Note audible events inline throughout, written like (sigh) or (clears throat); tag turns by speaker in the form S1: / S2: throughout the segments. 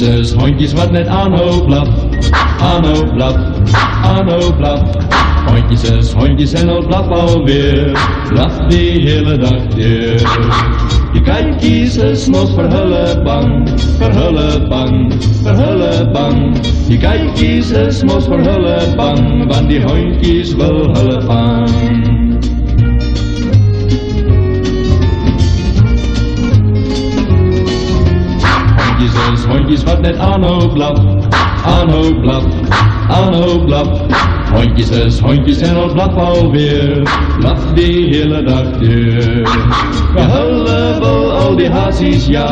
S1: Hondjes is hondjes wat net aanhoop blaf, aanhoop blaf, aanhoop blaf. Hondjes is hondjes en al blaf alweer, blaf die hele dag deur. Die kijkies is mos vir hulle bang, vir hulle bang, vir hulle bang. Die kijkies is mos vir hulle bang, want die hondjies wil hulle vang. Hondjes wat net aanhou blaf, aanhou blaf. Hondjes is hondjes en al blaf alweer, blaf die hele dag deur. Ja, hulle wil al die hazies ja,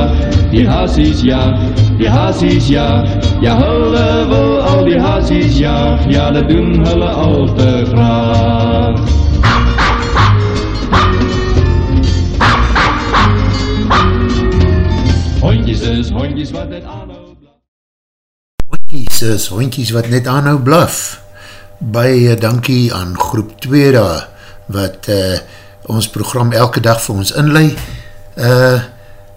S1: die hazies ja, die hazies ja. Ja, hulle wil al die hazies ja, ja, dat doen hulle al te graag. Hondjes wat net aanhou blaf.
S2: Hondjies is hondjies wat net aanhou blaf. Baie dankie aan groep 2 daar, wat uh, ons program elke dag vir ons inlei. Uh,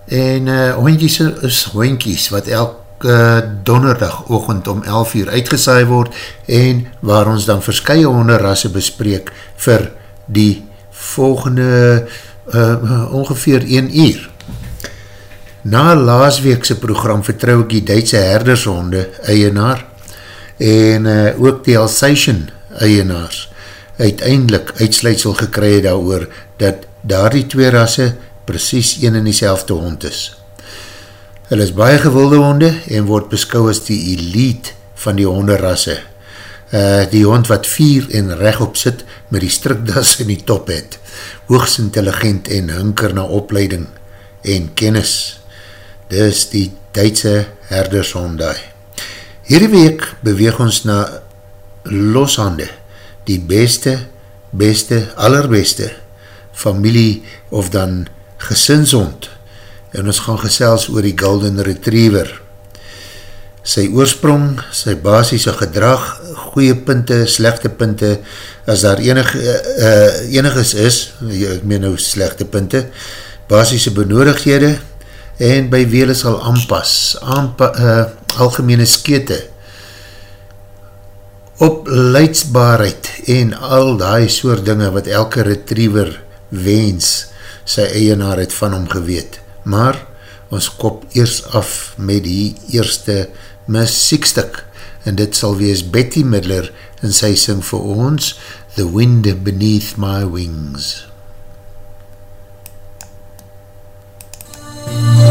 S2: en uh, hondjies is hondjies wat elke donderdag ochend om 11 uur uitgesaai word en waar ons dan verskye honderrasse bespreek vir die volgende uh, ongeveer 1 uur. Na laasweekse program vertrouw ek die Duitse herdershonde eienaar en uh, ook die Alsatian eienaars uiteindelik uitsluitsel gekry daar oor dat daar die twee rasse precies een en die hond is. Hulle is baie gewilde honde en word beskou as die elite van die honderrasse. Uh, die hond wat vier en rechtop sit met die strikdas in die top het. Hoogs intelligent en hunker na opleiding en kennis dis die Duitse herdershondai. Hierdie week beweeg ons na loshande, die beste, beste, allerbeste familie of dan gesinshond en ons gaan gesels oor die Golden Retriever. Sy oorsprong, sy basisse gedrag, goeie punte, slechte punte, as daar enig, uh, eniges is, ek meen nou slechte punte, basisse benodigdhede, en by wie hulle sal aanpas, aanpa, uh, algemene skete, opleidsbaarheid en al die soort dinge wat elke retriever wens sy eienaar het van hom geweet. Maar ons kop eers af met die eerste muziekstuk en dit sal wees Betty Midler en sy sing vir ons The Wind Beneath My Wings.
S3: I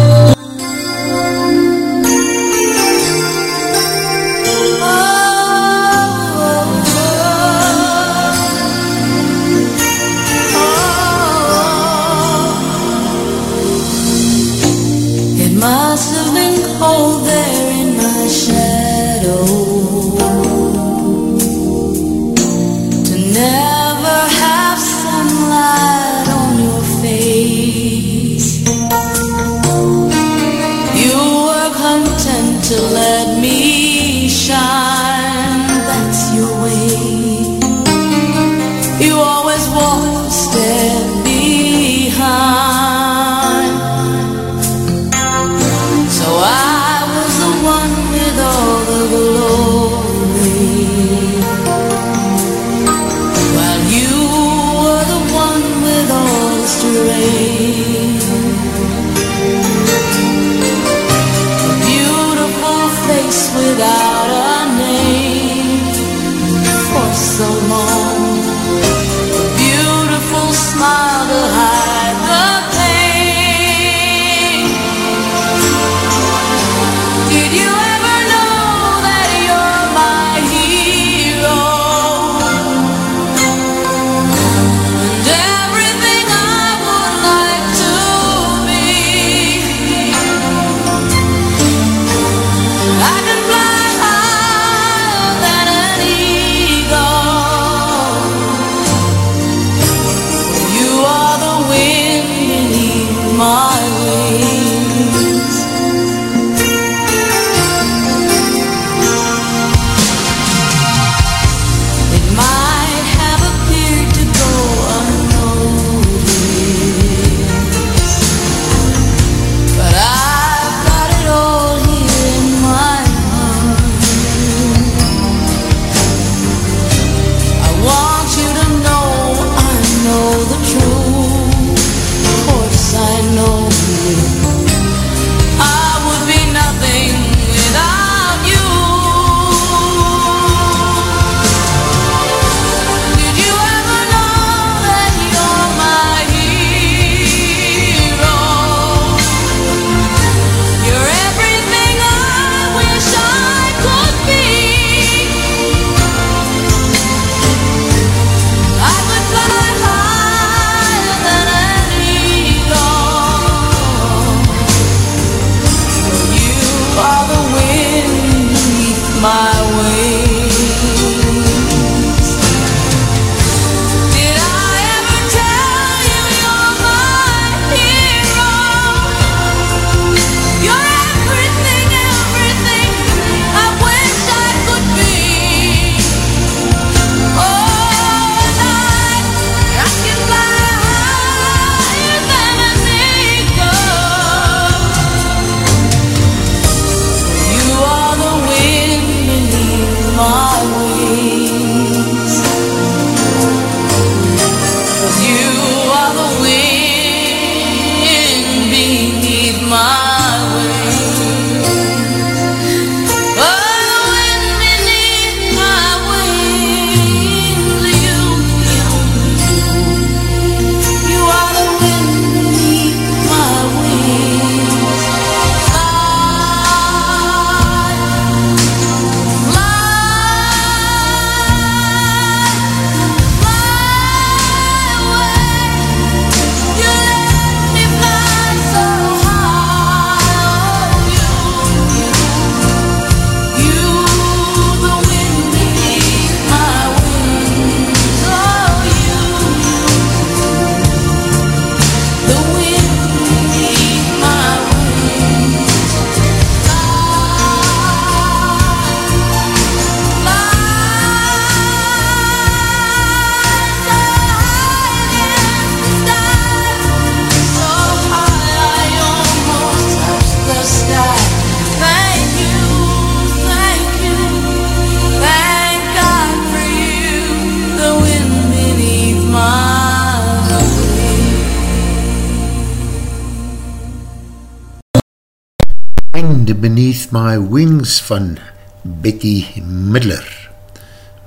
S2: Beneath My Wings van Betty Midler.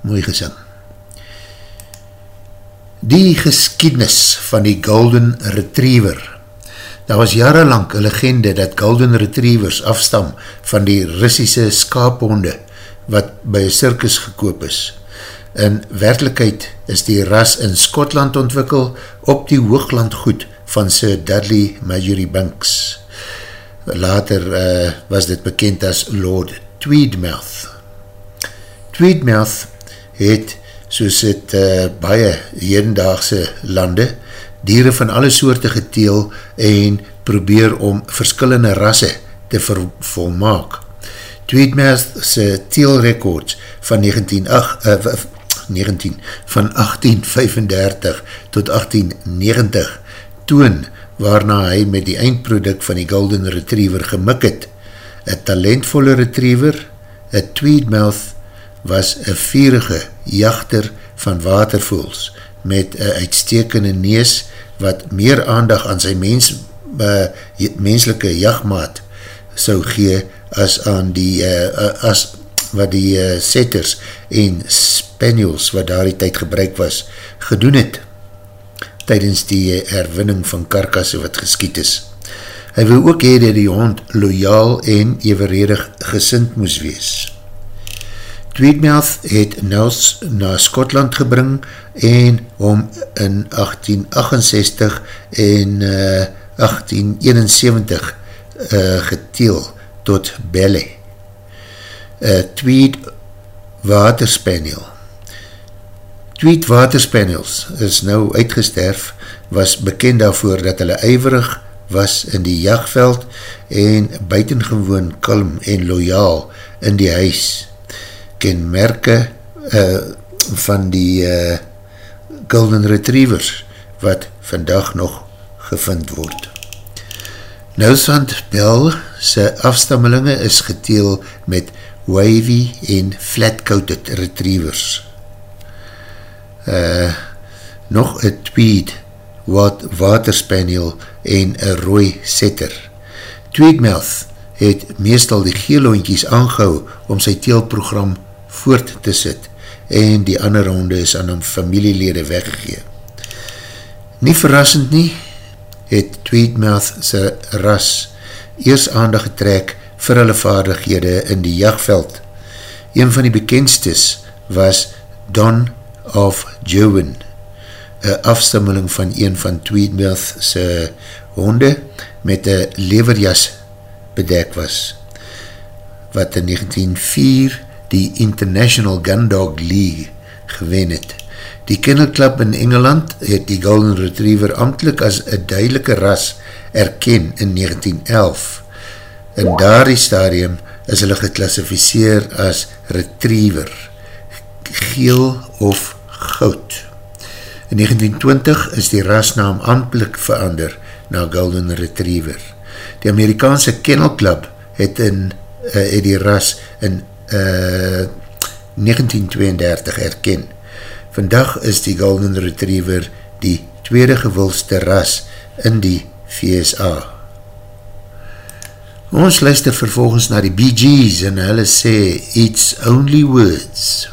S2: Mooi gesing. Die geskiednis van die Golden Retriever. Daar was jarenlang een legende dat Golden Retrievers afstam van die Russische skaaphonde wat by een circus gekoop is. In werkelijkheid is die ras in Skotland ontwikkel op die hooglandgoed van Sir Dudley Marjorie Banks. Later uh, was dit bekend as Lord Tweedmouth. Tweedmouth het, soos het uh, baie hedendaagse lande, dieren van alle soorte geteel en probeer om verskillende rasse te ver, volmaak. Tweedmouth se teelrekords van 1908, uh, 19, van 1835 tot 1890 toon waarna hy met die eindproduct van die Golden Retriever gemik het. Een talentvolle retriever, een tweedmouth, was een vierige jachter van watervoels met een uitstekende nees wat meer aandag aan sy mens, uh, menselike jachtmaat sou gee as aan die uh, as wat die uh, setters en spaniels wat daar die tyd gebruik was, gedoen het tydens die herwinning van karkasse wat geskiet is. Hy wil ook hee dat die hond loyaal en evenredig gesind moes wees. Tweedmouth het Nels na Skotland gebring en hom in 1868 en uh, 1871 uh, geteel tot Belle. Uh, Tweed Waterspaniel Tweet waterspaniels is nou uitgesterf, was bekend daarvoor dat hulle ijverig was in die jagveld en buitengewoon kalm en loyaal in die huis. Kenmerke uh, van die uh, Golden Retrievers wat vandag nog gevind word. Nelsand Bell sy afstammelinge is geteel met wavy en flat-coated retrievers uh, nog een tweed wat waterspaniel en een rooi setter. Tweedmouth het meestal die geeloontjies aangehou om sy teelprogram voort te sit en die ander ronde is aan hom familielede weggegee. Nie verrassend nie, het Tweedmouth sy ras eers aandag getrek vir hulle vaardighede in die jagveld. Een van die bekendstes was Don of Jowen, een afstammeling van een van Tweedmouth se honde met een leverjas bedek was, wat in 1904 die International Gun Dog League gewen het. Die kinderklap in Engeland het die Golden Retriever amtelijk as een duidelike ras erken in 1911. In daardie stadium is hulle geklassificeer as Retriever, geel of goud. In 1920 is die rasnaam amtelijk verander na Golden Retriever. Die Amerikaanse Kennel Club het, in, uh, het die ras in uh, 1932 erken. Vandag is die Golden Retriever die tweede gewulste ras in die VSA. Ons luister vervolgens na die Bee Gees en hulle sê, It's only words.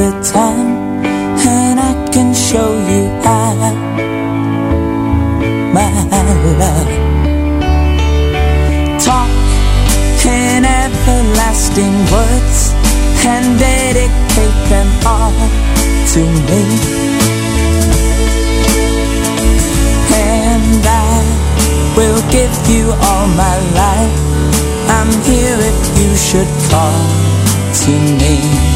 S4: the time and I can show you I, my love. Talk in everlasting words and dedicate them all to me. And I will give you all my life. I'm here if you should call to me.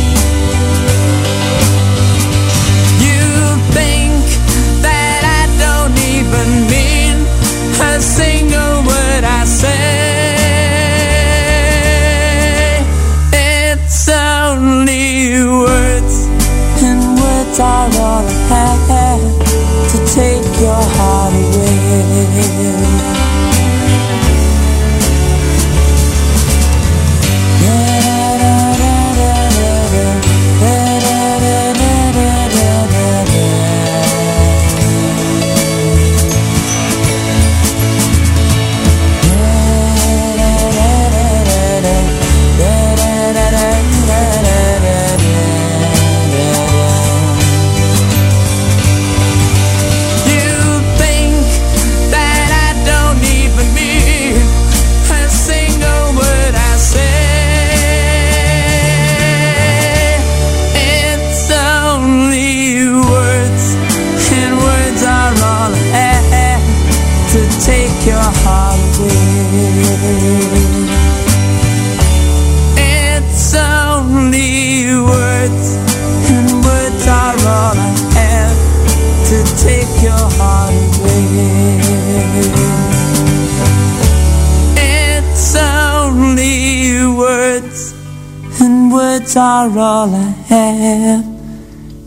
S4: Are all I have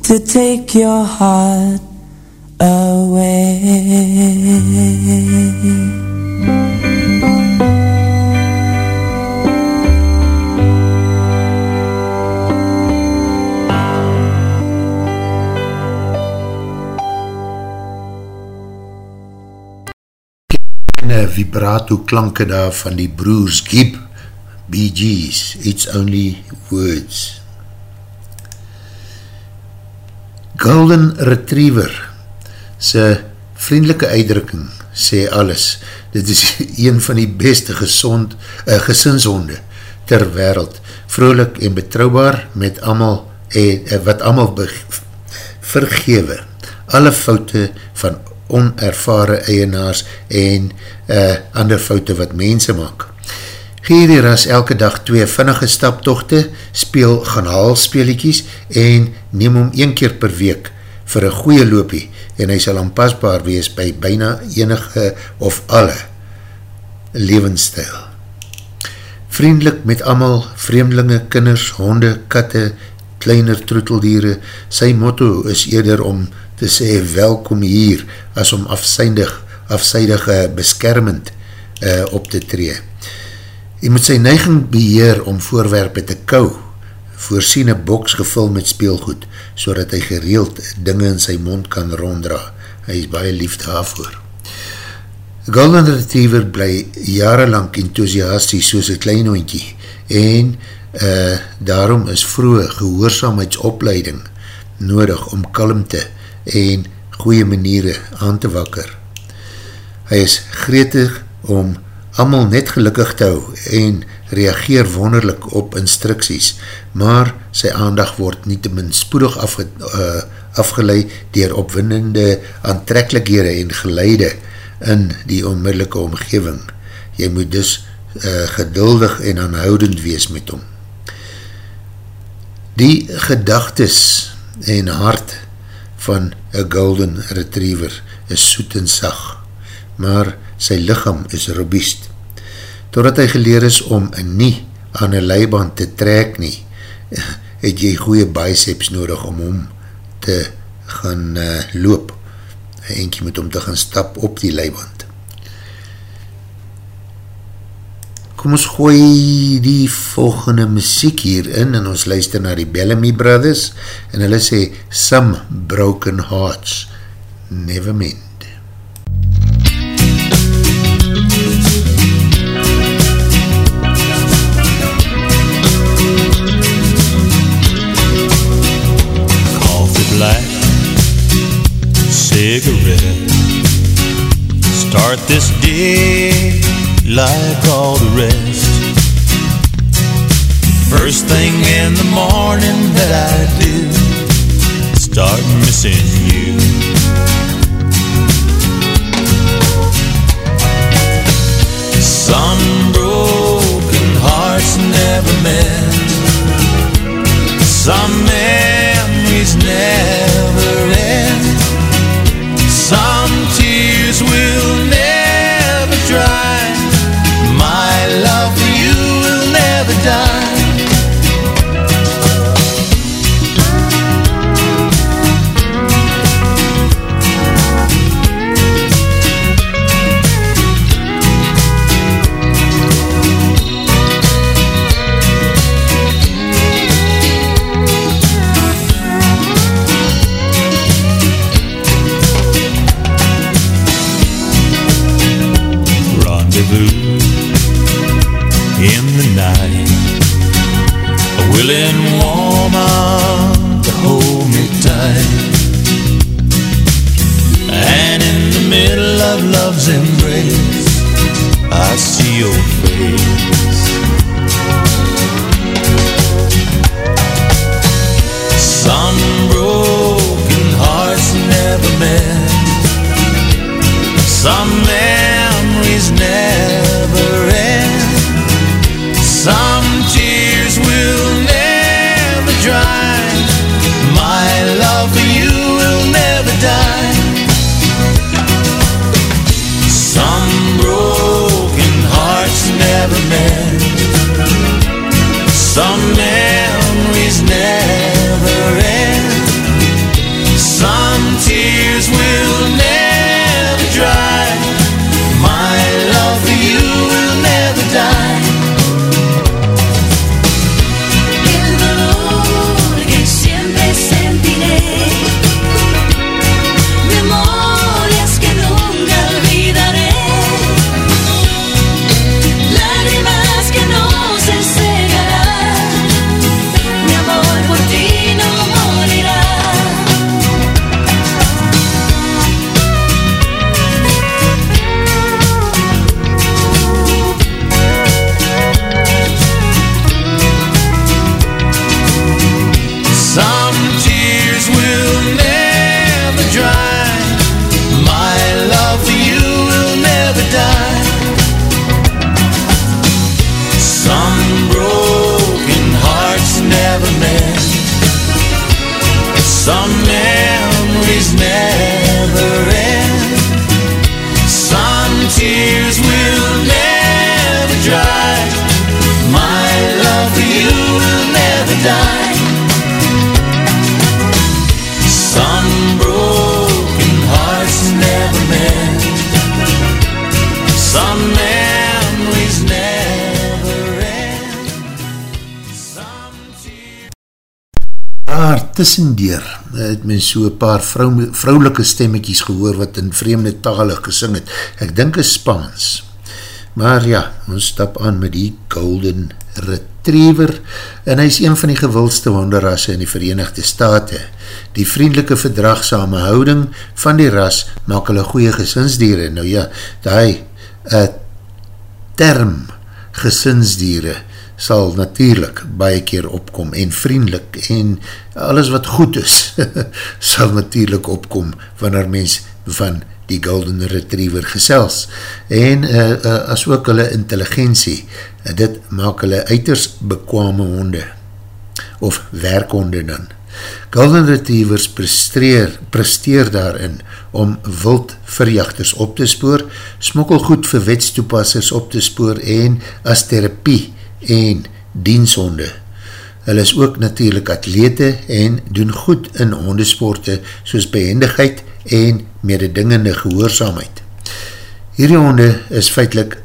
S4: to take your heart away.
S2: vibrato klanke daar van die broers Gibb Bee Gees, It's Only Words. Golden Retriever, sy vriendelike uitdrukking, sê alles. Dit is (laughs) een van die beste gezond, uh, gesinshonde ter wereld. Vrolik en betrouwbaar met amal, eh, eh, wat amal vergewe. Alle foute van onervare eienaars en uh, ander foute wat mense maak. Geer die ras elke dag twee vinnige staptochte, speel gaan haal speeliekies en neem hom een keer per week vir een goeie loopie en hy sal aanpasbaar wees by byna enige of alle levensstijl. Vriendelik met amal vreemdelinge, kinders, honde, katte, kleiner troeteldiere, sy motto is eerder om te sê welkom hier as om afseindig, afseidige beskermend uh, op te tree. Hy moet sy neiging beheer om voorwerpe te kou, voorsien een boks gevul met speelgoed, so dat hy gereeld dinge in sy mond kan ronddra. Hy is baie lief daarvoor. Golden Retriever bly jarenlang enthousiasties soos een klein hondje en uh, daarom is vroege gehoorzaamheidsopleiding nodig om kalmte en goeie maniere aan te wakker. Hy is gretig om amal net gelukkig te hou en reageer wonderlik op instructies, maar sy aandag word nie te min spoedig afge, uh, afgeleid dier opwindende aantrekkelikhede en geleide in die onmiddellike omgeving. Jy moet dus uh, geduldig en aanhoudend wees met hom. Die gedagtes en hart van een golden retriever is soet en sag, maar sy lichaam is robuust. Totdat hy geleer is om nie aan een leiband te trek nie, het jy goeie biceps nodig om hom te gaan uh, loop. Eentje moet om te gaan stap op die leiband. Kom ons gooi die volgende muziek hier in en ons luister na die Bellamy Brothers en hulle sê Some Broken Hearts Never Mend.
S5: Black cigarette. Start this day like all the rest. First thing in the morning that I do, start missing you. Some
S2: tussendeur het men so een paar vrou, vrouwelike stemmetjies gehoor wat in vreemde tale gesing het. Ek dink is Spaans. Maar ja, ons stap aan met die Golden Retriever en hy is een van die gewildste honderrasse in die Verenigde Staten. Die vriendelike verdragsame houding van die ras maak hulle goeie gesinsdiere. Nou ja, die uh, term gesinsdiere sal natuurlijk baie keer opkom en vriendelik en alles wat goed is (laughs) sal natuurlijk opkom wanneer mens van die Golden Retriever gesels. En uh, uh, as ook hulle intelligentie uh, dit maak hulle uiters bekwame honde of werkhonde dan. Golden Retrievers presteer, presteer daarin om wild verjachters op te spoor, smokkelgoed vir wetstoepassers op te spoor en as therapie en dienshonde. Hulle is ook natuurlijk atlete en doen goed in hondesporte soos behendigheid en mededingende gehoorzaamheid. Hierdie honde is feitlik,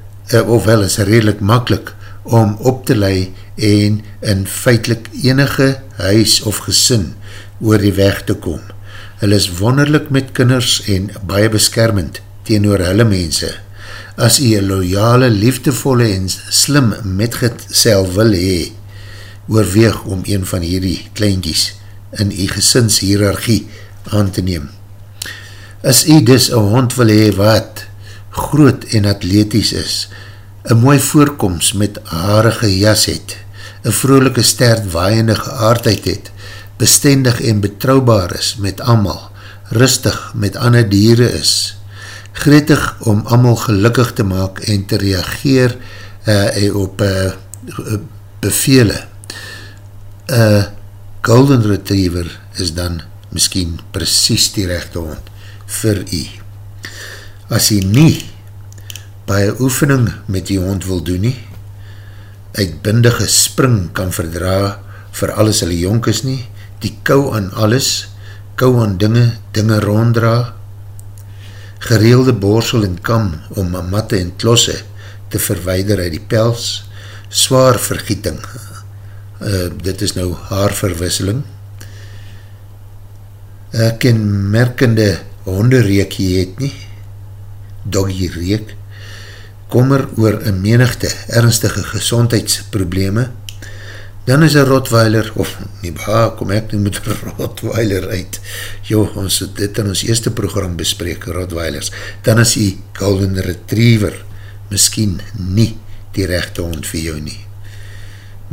S2: ofwel is redelijk makkelijk om op te lei en in feitlik enige huis of gesin oor die weg te kom. Hulle is wonderlik met kinders en baie beskermend teenoor hulle mense. As jy een loyale, liefdevolle en slim metgesel wil hee, oorweeg om een van hierdie kleintjies in jy gesinshierarchie aan te neem. As jy dus een hond wil hee wat groot en atleties is, een mooi voorkomst met haarige jas het, een vrolike stert waaiende geaardheid het, bestendig en betrouwbaar is met amal, rustig met ander dieren is, gretig om amal gelukkig te maak en te reageer uh, op uh, bevele. Een golden retriever is dan miskien precies die rechte hond vir u. As u nie baie oefening met die hond wil doen nie, uitbindige spring kan verdra vir alles hulle jonk is nie, die kou aan alles, kou aan dinge, dinge ronddra, gereelde borsel en kam om matte en klosse te verweider uit die pels, zwaar vergieting, uh, dit is nou haarverwisseling, uh, kenmerkende hondereek jy het nie, doggy reek, kommer oor een menigte ernstige gezondheidsprobleme, dan is een rotweiler, of nie ba, kom ek nie met rotweiler uit, jo, ons het dit in ons eerste program bespreek, rotweilers, dan is die golden retriever, miskien nie die rechte hond vir jou nie.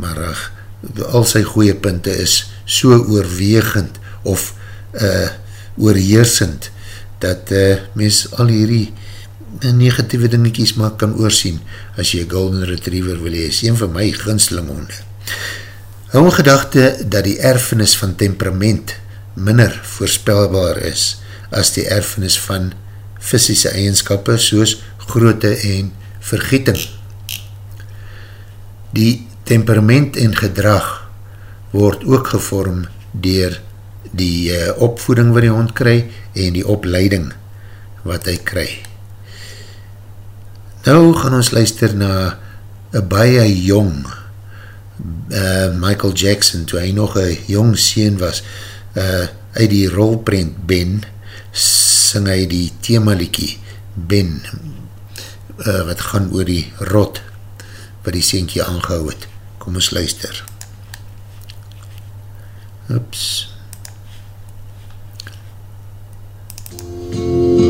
S2: Maar ach, al sy goeie punte is so oorwegend, of uh, oorheersend, dat uh, mens al hierdie negatieve dingetjies maar kan oorsien, as jy golden retriever wil hee, is een van my ginsling honde. Hou een gedachte dat die erfenis van temperament minder voorspelbaar is as die erfenis van fysische eigenskappe soos groote en vergieting. Die temperament en gedrag word ook gevorm dier die uh, opvoeding wat die hond kry en die opleiding wat hy kry. Nou gaan ons luister na een baie jong uh, Michael Jackson, toe hy nog een jong sien was, uh, uit die rolprint Ben, sing hy die themaliekie Ben, uh, wat gaan oor die rot, wat die seentje aangehou het. Kom ons luister. Oeps.
S3: Been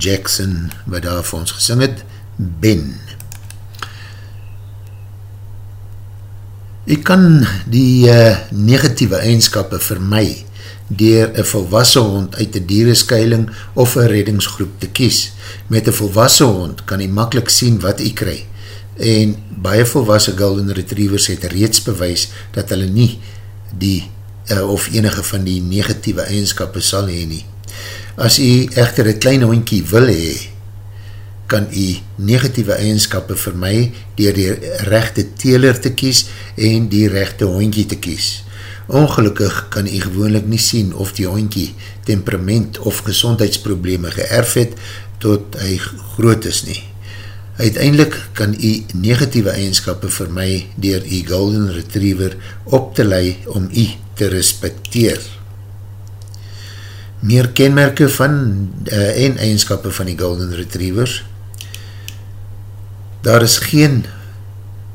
S2: Jackson wat daar vir ons gesing het, Ben. Ek kan die uh, negatieve eigenskappe vir my dier een volwassen hond uit die diereskeiling of een reddingsgroep te kies. Met een volwassen hond kan hy makkelijk sien wat hy kry. En baie volwassen golden retrievers het reeds bewys dat hulle nie die uh, of enige van die negatieve eigenskappe sal heen nie. As jy echter een klein hondkie wil hee, kan jy negatieve eigenskappe vir my dier die rechte teler te kies en die rechte hondkie te kies. Ongelukkig kan jy gewoonlik nie sien of die hondkie temperament of gezondheidsprobleme geërf het tot hy groot is nie. Uiteindelik kan jy negatieve eigenskappe vir my dier jy golden retriever op te lei om jy te respecteer. Meer kenmerke van uh, en eigenskappe van die golden retrievers daar is geen,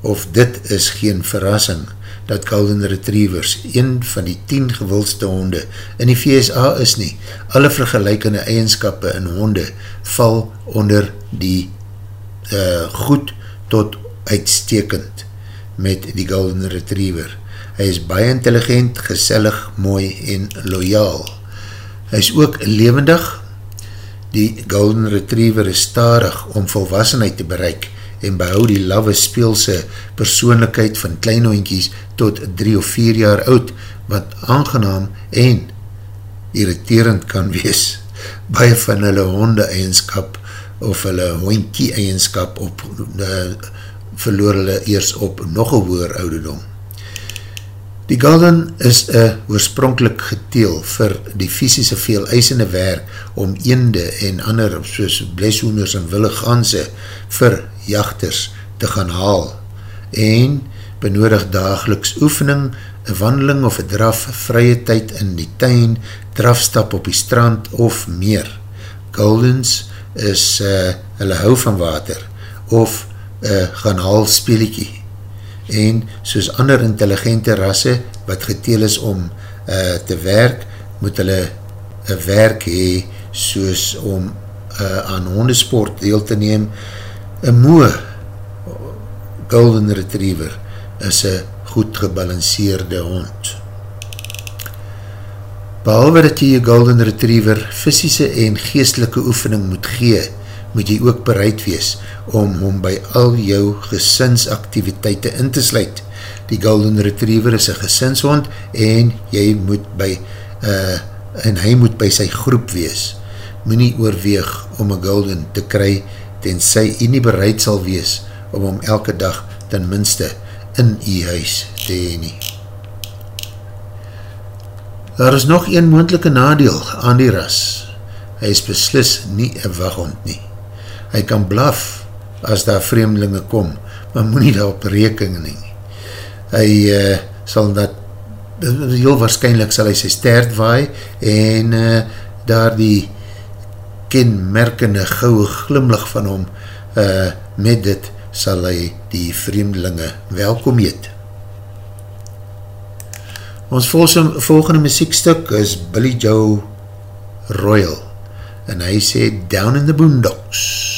S2: of dit is geen verrassing, dat Golden Retrievers een van die 10 gewildste honde in die VSA is nie. Alle vergelijkende eigenskappe in honde val onder die uh, goed tot uitstekend met die Golden Retriever. Hy is baie intelligent, gesellig, mooi en loyaal. Hy is ook levendig. Die Golden Retriever is starig om volwassenheid te bereik en behou die lawe speelse persoonlikheid van kleinhoinkies tot 3 of 4 jaar oud, wat aangenaam en irriterend kan wees. (laughs) Baie van hulle honde eigenskap of hulle hoinkie eigenskap op, uh, verloor hulle eers op nog een hoer ouderdom. Die Golden is een oorspronkelijk geteel vir die fysische veel eisende werk om eende en ander soos bleshoeners en wille ganse vir jachters te gaan haal en benodig dageliks oefening, een wandeling of een draf, vrye tyd in die tuin, drafstap op die strand of meer. Goldens is, uh, hulle hou van water of uh, gaan haal speeliekie en soos ander intelligente rasse wat geteel is om uh, te werk, moet hulle een werk hee soos om uh, aan hondesport deel te neem, Een moe Golden Retriever is een goed gebalanceerde hond. Behalwe dat jy jy Golden Retriever fysische en geestelike oefening moet gee, moet jy ook bereid wees om hom by al jou gesinsaktiviteite in te sluit. Die Golden Retriever is een gesinshond en jy moet by uh, en hy moet by sy groep wees. Moet nie oorweeg om een Golden te kry ten sy jy nie bereid sal wees om om elke dag ten minste in jy huis te heen nie. Daar is nog een moendelike nadeel aan die ras. Hy is beslis nie een waghond nie. Hy kan blaf as daar vreemdelinge kom, maar moet nie daar op rekening nie. Hy uh, sal dat, heel waarschijnlijk sal hy sy stert waai en uh, daar die kenmerkende gouwe glimlach van hom, uh, met dit sal hy die vreemdelinge welkom heet. Ons volgende muziekstuk is Billy Joe Royal en hy sê Down in the Boondocks.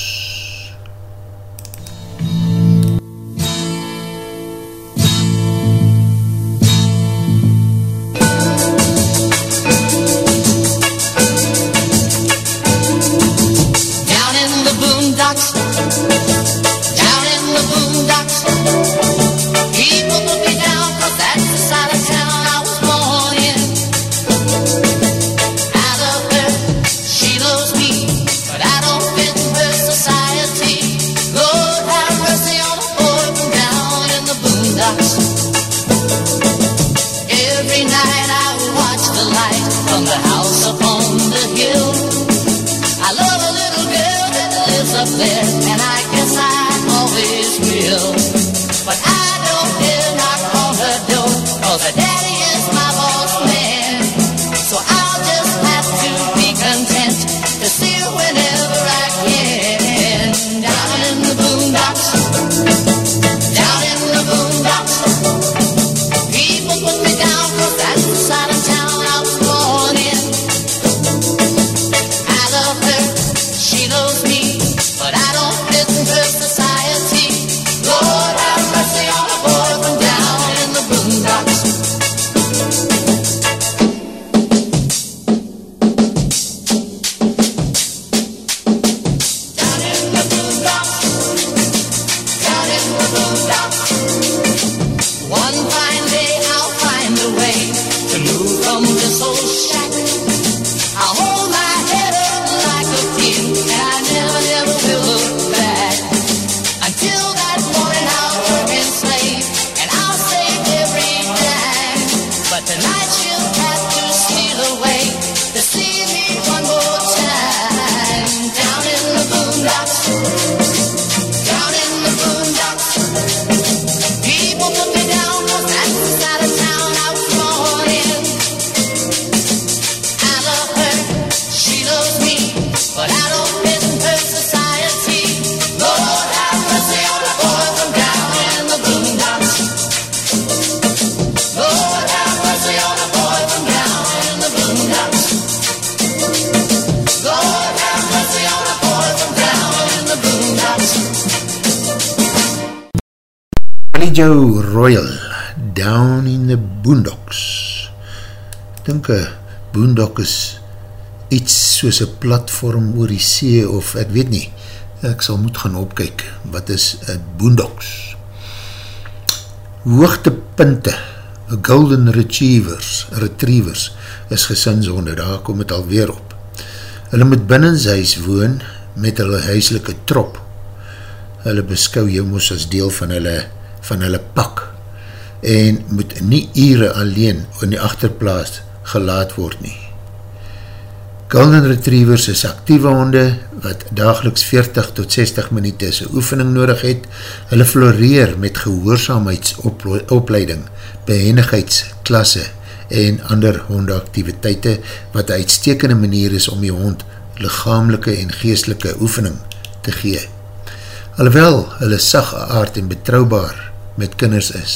S2: Royal, Down in the Boondocks. Dink een boondock is iets soos een platform oor die see of ek weet nie, ek sal moet gaan opkyk, wat is een boondocks? Hoogtepunte, golden retrievers, retrievers, is gesinsonde, daar kom het alweer op. Hulle moet binnenshuis woon met hulle huiselike trop. Hulle beskou jou moes as deel van hulle, van hulle pak en moet nie ure alleen in die achterplaas gelaat word nie. Golden Retrievers is actieve honde wat dageliks 40 tot 60 minuut is oefening nodig het. Hulle floreer met gehoorzaamheidsopleiding, behendigheidsklasse en ander hondeaktiviteite wat een uitstekende manier is om die hond lichamelike en geestelike oefening te gee. Alhoewel hulle sag aard en betrouwbaar met kinders is,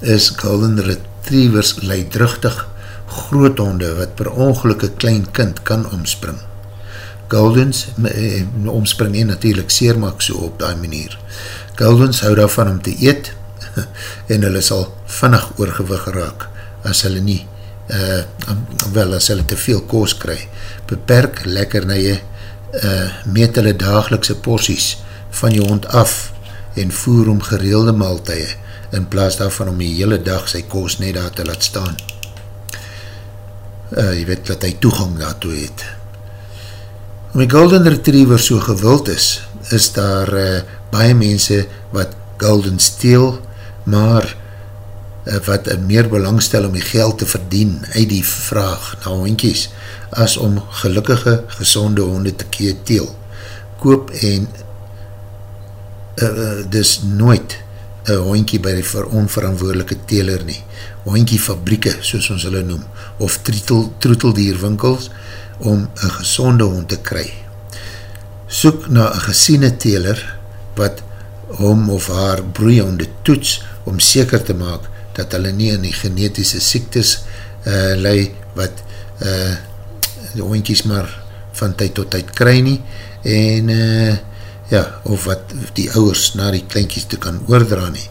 S2: is Golden Retrievers leidruchtig groot honde wat per ongelukke klein kind kan omspring. Goldens eh, omspring en natuurlijk seermak so op die manier. Goldens hou daarvan om te eet (laughs) en hulle sal vinnig oorgewig raak as hulle nie uh, wel as hulle te veel koos kry. Beperk lekkernije uh, meet hulle dagelikse porties van jou hond af en voer om gereelde maaltuie in plaas daarvan om die hele dag sy koos net daar te laat staan. Uh, jy weet dat hy toegang daartoe het. Om die Golden Retriever so gewild is, is daar uh, baie mense wat Golden steel, maar uh, wat uh, meer belangstel om die geld te verdien uit die vraag na hondjies, as om gelukkige, gezonde honde te keeteel. Koop en uh, uh, dis nooit een hondkie by die ver onverantwoordelike teler nie. Hondkie fabrieke, soos ons hulle noem, of troeteldierwinkels, om een gezonde hond te kry. Soek na een gesiene teler, wat hom of haar broeihonde toets, om seker te maak, dat hulle nie in die genetische siektes uh, lei, wat uh, die hondkies maar van tyd tot tyd kry nie, en uh, ja, of wat die ouwers na die kleinkies te kan oordra nie,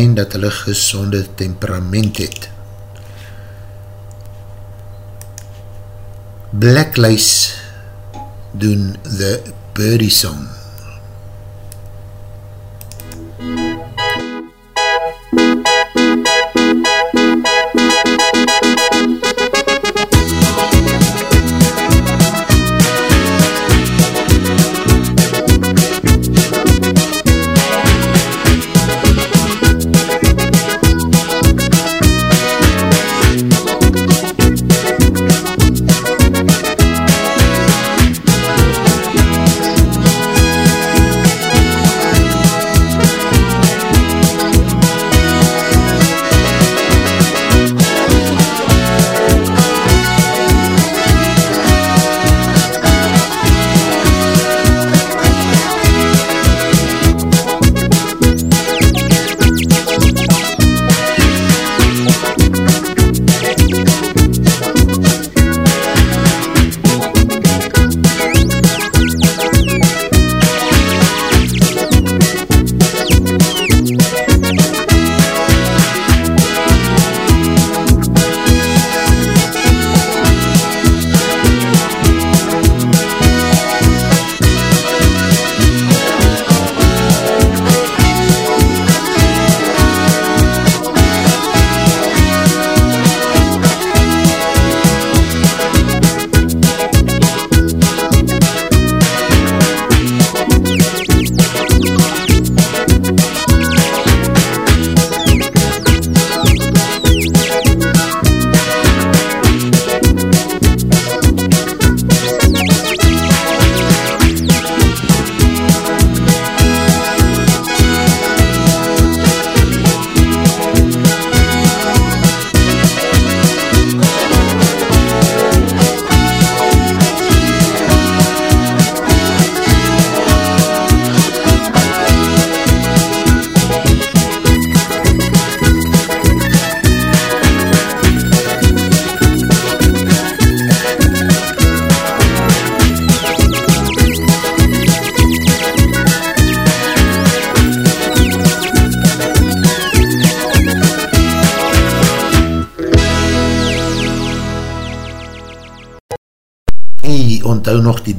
S2: en dat hulle gezonde temperament het. Black Lice doen The Birdie Song. Wie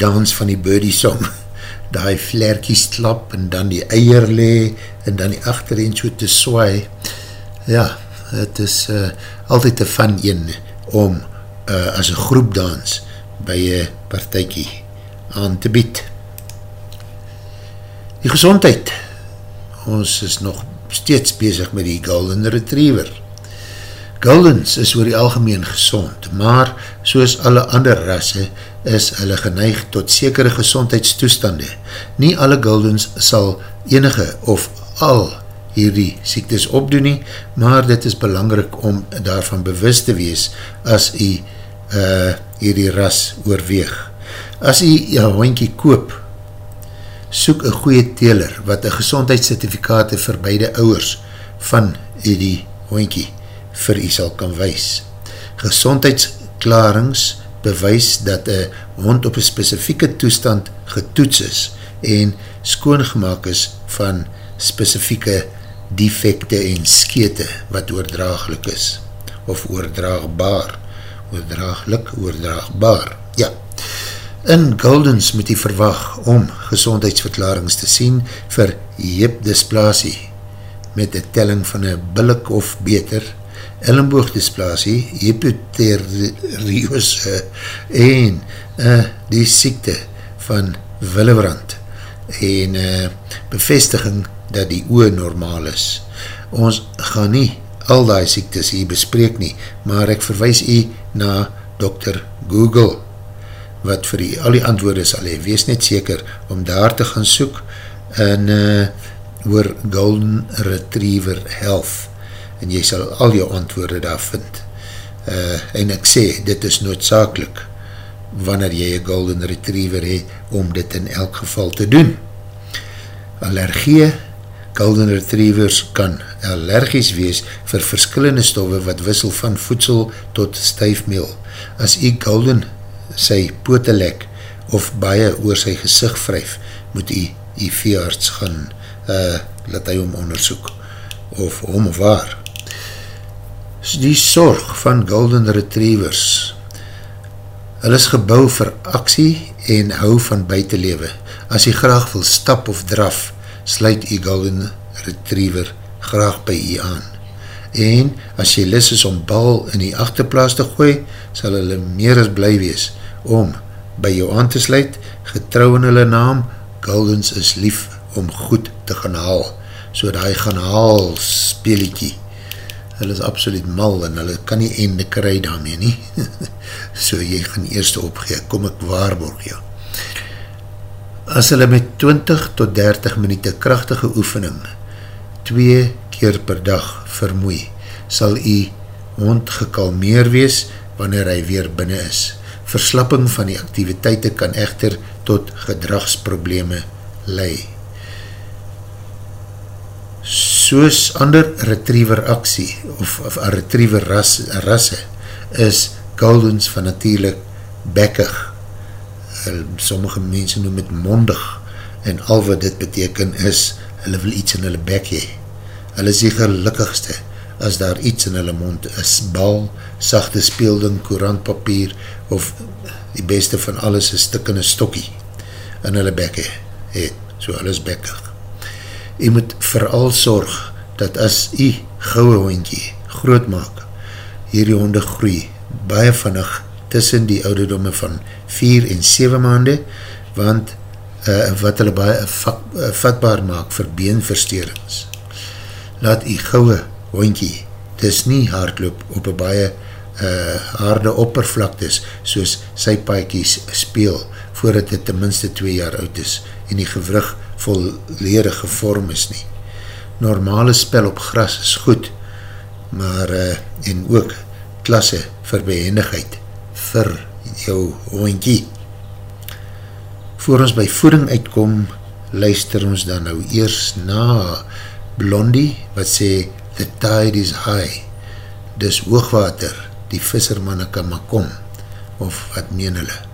S2: dans van die birdie song? (laughs) Die flerkies klap en dan die eier le en dan die achterin so te swaai. Ja, het is uh, altyd een van een om uh, as een groep dans by een partijkie aan te bied. Die gezondheid. Ons is nog steeds bezig met die Golden Retriever. Goldens is oor die algemeen gezond, maar soos alle ander rasse is hulle geneig tot sekere gezondheidstoestande. Nie alle Goldens sal enige of al hierdie siektes opdoen nie, maar dit is belangrik om daarvan bewust te wees as jy uh, hierdie ras oorweeg. As jy jou hondkie koop, soek een goeie teler wat een gezondheidscertificate vir beide ouwers van die hondkie vir jy sal kan wees. Gezondheidsklarings bewys dat een hond op een specifieke toestand getoets is en skoongemaak is van specifieke defecte en skete wat oordraaglik is of oordraagbaar oordraaglik, oordraagbaar. Ja, in Goldens moet jy verwag om gezondheidsverklarings te sien vir heepdysplasie met die telling van een billik of beter ellenboogdysplasie, hypotheriose en uh, die siekte van Willebrand en uh, bevestiging dat die oe normaal is. Ons gaan nie al die siektes hier bespreek nie, maar ek verwijs jy na Dr. Google, wat vir die, al die antwoorde sal hy, wees net seker om daar te gaan soek en uh, oor Golden Retriever Health en jy sal al jou antwoorde daar vind. Uh, en ek sê, dit is noodzakelik wanneer jy een golden retriever hee, om dit in elk geval te doen. Allergie, golden retrievers kan allergies wees vir verskillende stoffe wat wissel van voedsel tot stuifmeel. As jy golden sy pote lek of baie oor sy gezicht wryf, moet jy die veearts gaan uh, laat hy hom onderzoek of hom of waar die sorg van Golden Retrievers. Hulle is gebouw vir aksie en hou van buitenlewe. As jy graag wil stap of draf, sluit jy Golden Retriever graag by jy aan. En as jy lis is om bal in die achterplaas te gooi, sal hulle meer as bly wees om by jou aan te sluit, getrouw in hulle naam, Goldens is lief om goed te gaan haal, so die gaan haal speeliekie hulle is absoluut mal en hulle kan nie einde kry daarmee nie. (laughs) so jy gaan eerste opgee, kom ek waarborg jou. As hulle met 20 tot 30 minuut krachtige oefening twee keer per dag vermoei, sal jy hond gekalmeer wees wanneer hy weer binnen is. Verslapping van die activiteite kan echter tot gedragsprobleme leie soos ander retriever aksie of, of retriever ras, rasse is Goldens van natuurlijk bekkig. Sommige mense noem het mondig en al wat dit beteken is hulle wil iets in hulle bek hee. Hulle is die gelukkigste as daar iets in hulle mond is. Bal, sachte speelding, courantpapier of die beste van alles is stikkende stokkie in hulle bekke het, so hulle is bekkig jy moet vooral sorg dat as jy gouwe hondje groot maak, hierdie honde groei baie vannig tussen die ouderdomme van 4 en 7 maande, want uh, wat hulle baie vat, uh, vatbaar maak vir beenversteurings. Laat jy gouwe hondje, dis nie hardloop op een baie uh, harde oppervlaktes soos sy paaikies speel voordat dit tenminste 2 jaar oud is en die gewrug volledige vorm is nie. Normale spel op gras is goed, maar uh, en ook klasse vir behendigheid vir jou hondkie. Voor ons by voeding uitkom, luister ons dan nou eers na Blondie, wat sê, the tide is high, dis hoogwater, die vissermanne kan maar kom, of wat meen hulle?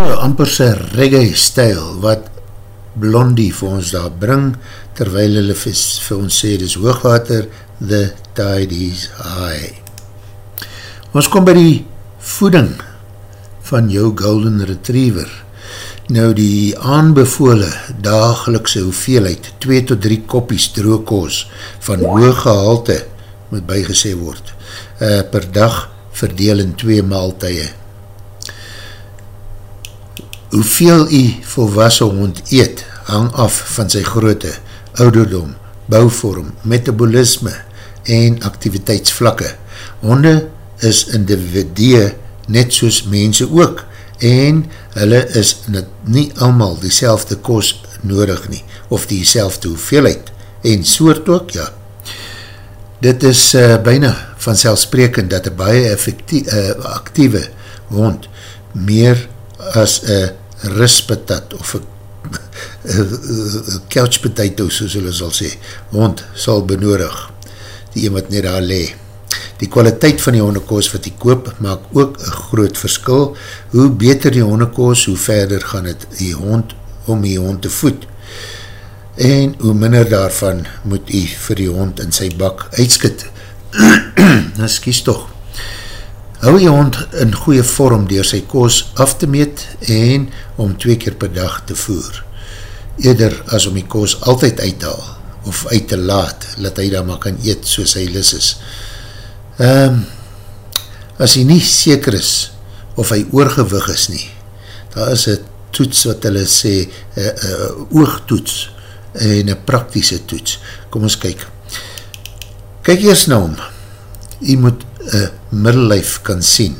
S2: Amperse reggae stijl wat Blondie vir ons daar bring terwyl hulle vir, vir ons sê dis hoogwater the tide is high. Ons kom by die voeding van jou golden retriever. Nou die aanbevole dagelikse hoeveelheid 2 tot 3 koppies droogkoos van hoog gehalte moet bygesê word uh, per dag verdeel in 2 maaltuie hoeveel die volwassen hond eet, hang af van sy grootte, ouderdom, bouwvorm, metabolisme en activiteitsvlakke. Honde is individue net soos mense ook en hulle is nie allemaal die selfde kos nodig nie, of die selfde hoeveelheid en soort ook, ja. Dit is uh, byna vanselfsprekend dat een baie effectieve, uh, actieve hond meer as een rispatat of een couch potato soos hulle sal sê, hond sal benodig die een wat net daar le. Die kwaliteit van die hondekoos wat die koop maak ook een groot verskil. Hoe beter die hondekoos, hoe verder gaan het die hond om die hond te voed. En hoe minder daarvan moet die vir die hond in sy bak uitskit. (coughs) Nou, skies toch hou jy hond in goeie vorm dier sy koos af te meet en om twee keer per dag te voer. Eder as om die koos altyd uithaal of uit te laat, laat hy dan maar kan eet soos hy lis is. Um, as hy nie seker is of hy oorgewig is nie, daar is een toets wat hulle sê, een oogtoets en een praktische toets. Kom ons kyk. Kyk eers na hom. Hy moet een middellijf kan sien.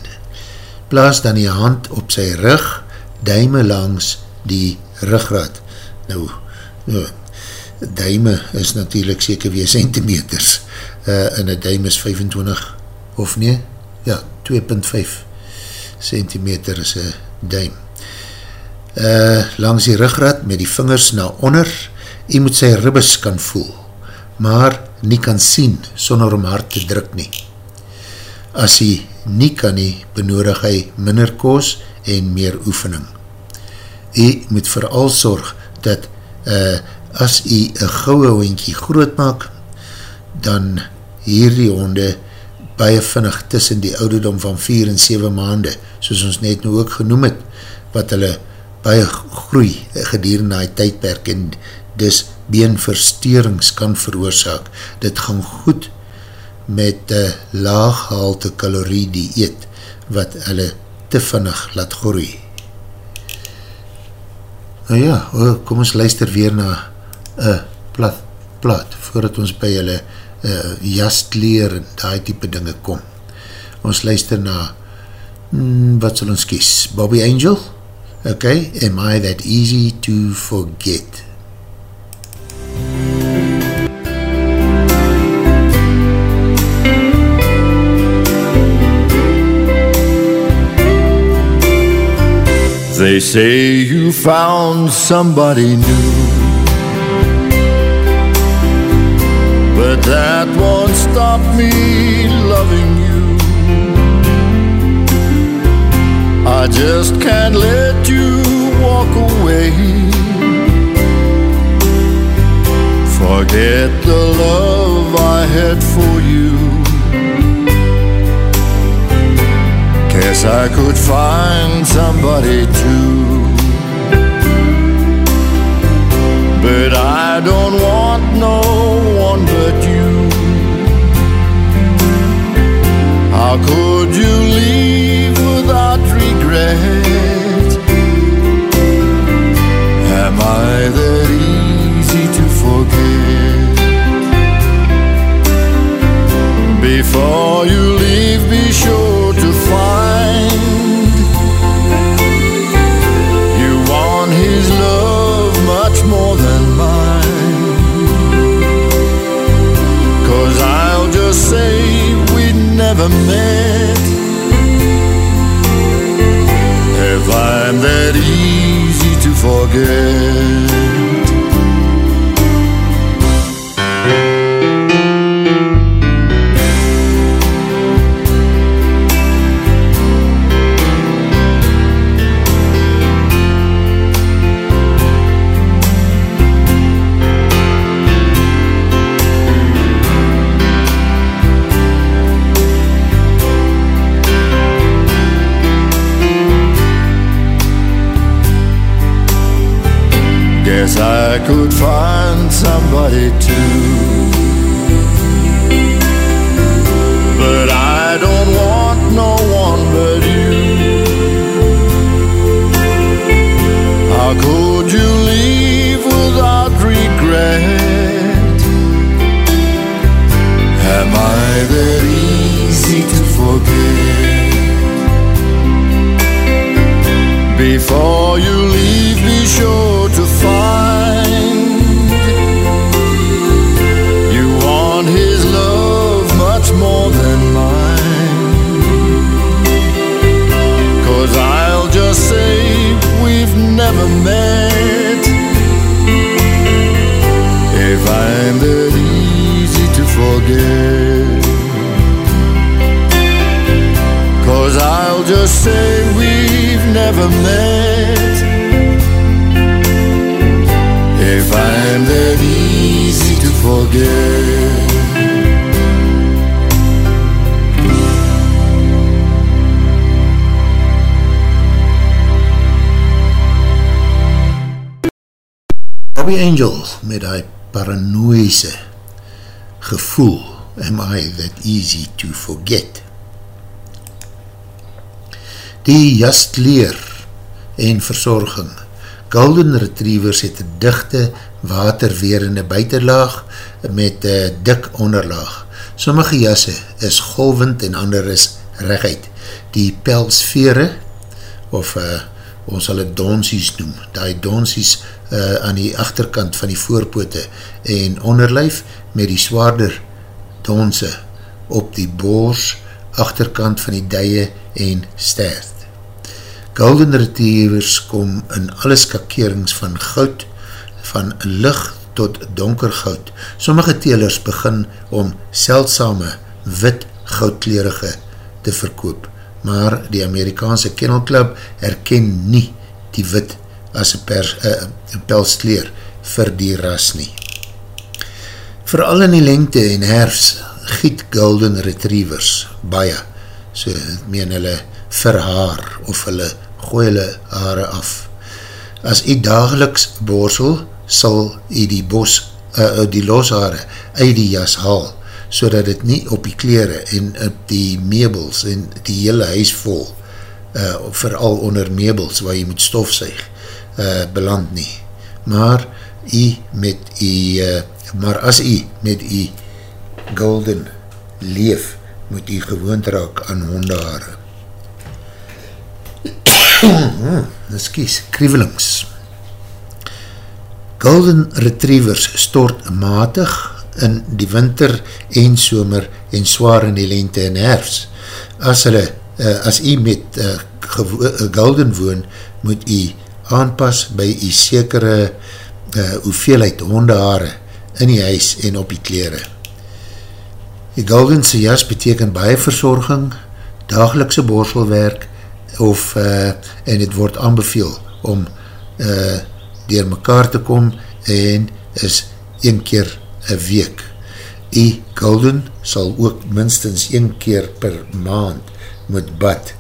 S2: Plaas dan die hand op sy rug, duime langs die ruggraad. Nou, nou duime is natuurlijk seker weer centimeters. Uh, en een duim is 25, of nie? Ja, 2.5 centimeter is een duim. Uh, langs die ruggraad met die vingers na onder, jy moet sy ribbes kan voel, maar nie kan sien sonder om hard te druk nie. As hy nie kan nie, benodig hy minder koos en meer oefening. Hy moet vooral sorg dat uh, as hy een gouwe hoentje groot maak, dan hier die honde baie vinnig tussen die ouderdom van 4 en 7 maande, soos ons net nou ook genoem het, wat hulle baie groei gedurende die tydperk en dus beenversteurings kan veroorzaak. Dit gaan goed met een laaghalte kalorie die eet, wat hulle te vinnig laat groei. Nou ja, kom ons luister weer na een plat, plat, voordat ons by hulle uh, jastleer en die type dinge kom. Ons luister na, hmm, wat sal ons kies? Bobby Angel? Ok, am I that easy to forget?
S5: They say you found somebody new. But that won't stop me loving you. I just can't let you walk away. Forget the love I had for you Guess I could find somebody too. But I don't want no one but you. How could you leave without regret? Am I that easy to forget? Before you leave be sure to find Say we never met. If I'm that easy to forget I could find somebody too. Forget. Cause I'll just say we've never met. If I'm that easy to forget.
S2: Bobby Angel met die paranoïse gevoel am I that easy to forget die jastleer en verzorging Golden Retrievers het een dichte waterwerende buitenlaag met een dik onderlaag. Sommige jasse is golvend en ander is reguit. Die pelsvere, of uh, ons sal het donsies noem, die donsies uh, aan die achterkant van die voorpote en onderlijf met die zwaarder donse op die boors, achterkant van die duie en stert. Golden Retrievers kom in alle skakerings van goud, van licht tot donker goud. Sommige telers begin om seldsame wit goudklerige te verkoop, maar die Amerikaanse Kennel Club erken nie die wit as een, pers, uh, een pelskleer vir die ras nie. Vooral in die lengte en herfs giet Golden Retrievers baie, so meen hulle verhaar of hulle gooi hulle haare af. As jy dageliks borsel, sal jy die, bos, uh, die loshaare uit die jas haal, so dat het nie op die kleren en op die meubels en die hele huis vol, uh, vooral onder meubels waar jy moet stofzuig, uh, beland nie. Maar jy met jy, uh, maar as jy met jy golden leef, moet jy gewoond raak aan hondehaare. (coughs) Excuse, krivelings. Golden Retrievers stort matig in die winter en somer en zwaar in die lente en herfst. As hulle, uh, as jy met uh, Golden woon, moet jy aanpas by jy sekere uh, hoeveelheid hondehaare in die huis en op die kleren. Die Goldense jas beteken baie verzorging, dagelikse borselwerk, of uh, en het word aanbeveel om uh, dier mekaar te kom en is een keer een week. Die Golden sal ook minstens een keer per maand moet bad,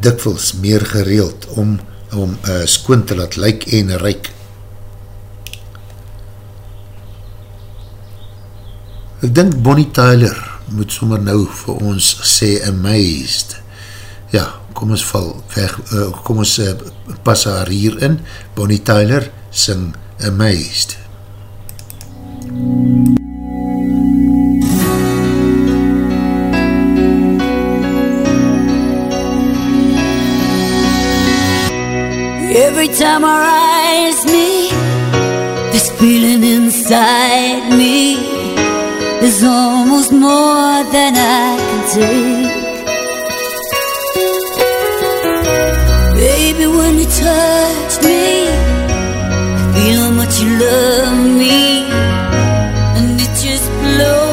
S2: dikwels meer gereeld om, om uh, skoon te laat lyk en ryk. Ek dink Bonnie Tyler moet sommer nou vir ons sê amazed. Ja, kom ons val weg, uh, kom ons uh, pas haar hier in, Bonnie Tyler sing Amazed.
S3: Every time our eyes meet, this feeling inside me is almost more than I can take. Baby, when you touch me, I feel how much you love me, and it just blows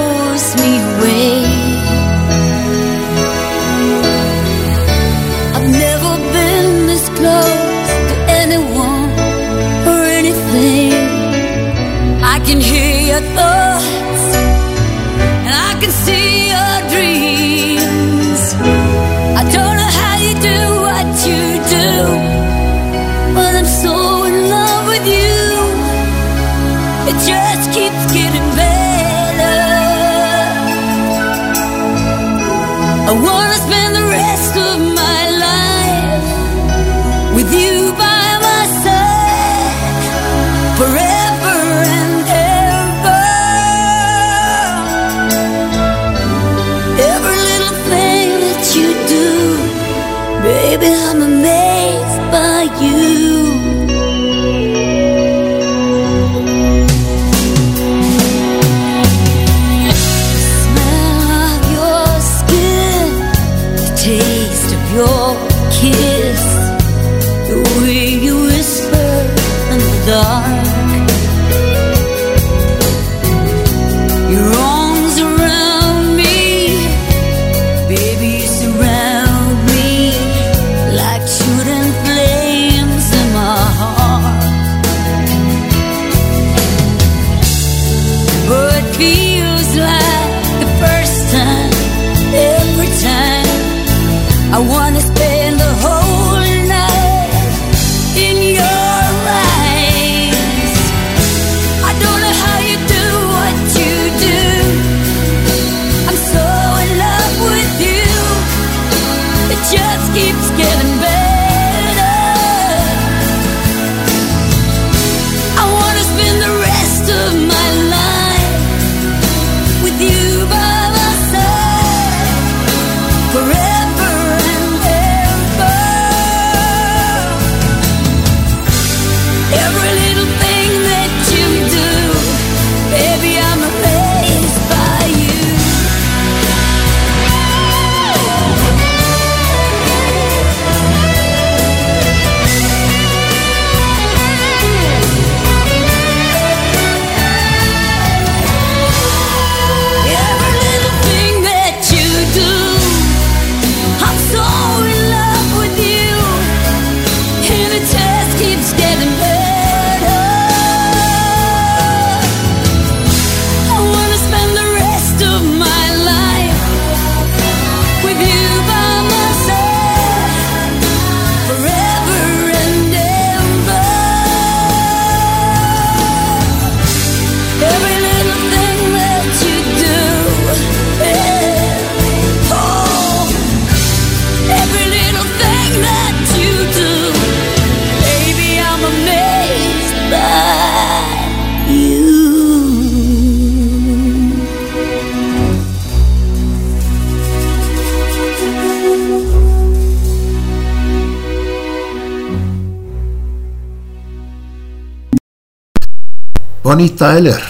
S2: Bonnie Tyler,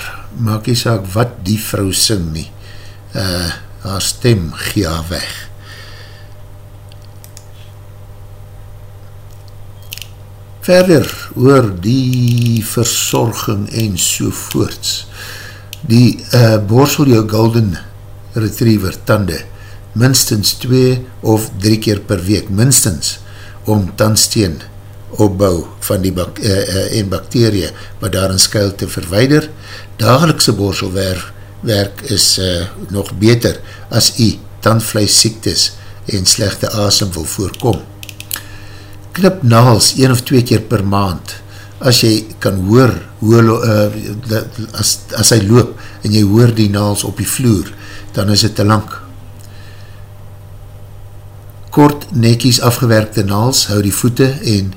S2: maak nie saak wat die vrou sing nie, uh, haar stem gee haar weg. Verder oor die verzorging en sovoorts. Die uh, borsel jou golden retriever tande minstens 2 of 3 keer per week, minstens om tandsteen opbouw van die bak, uh, uh, en bakterie wat daarin skuil te verweider. Dagelikse borselwerk werk is uh, nog beter as u tandvlees siektes en slechte asem wil voorkom. Knip nagels een of twee keer per maand as jy kan hoor hoe, uh, as, as hy loop en jy hoor die nagels op die vloer dan is het te lang. Kort nekies afgewerkte naals hou die voete en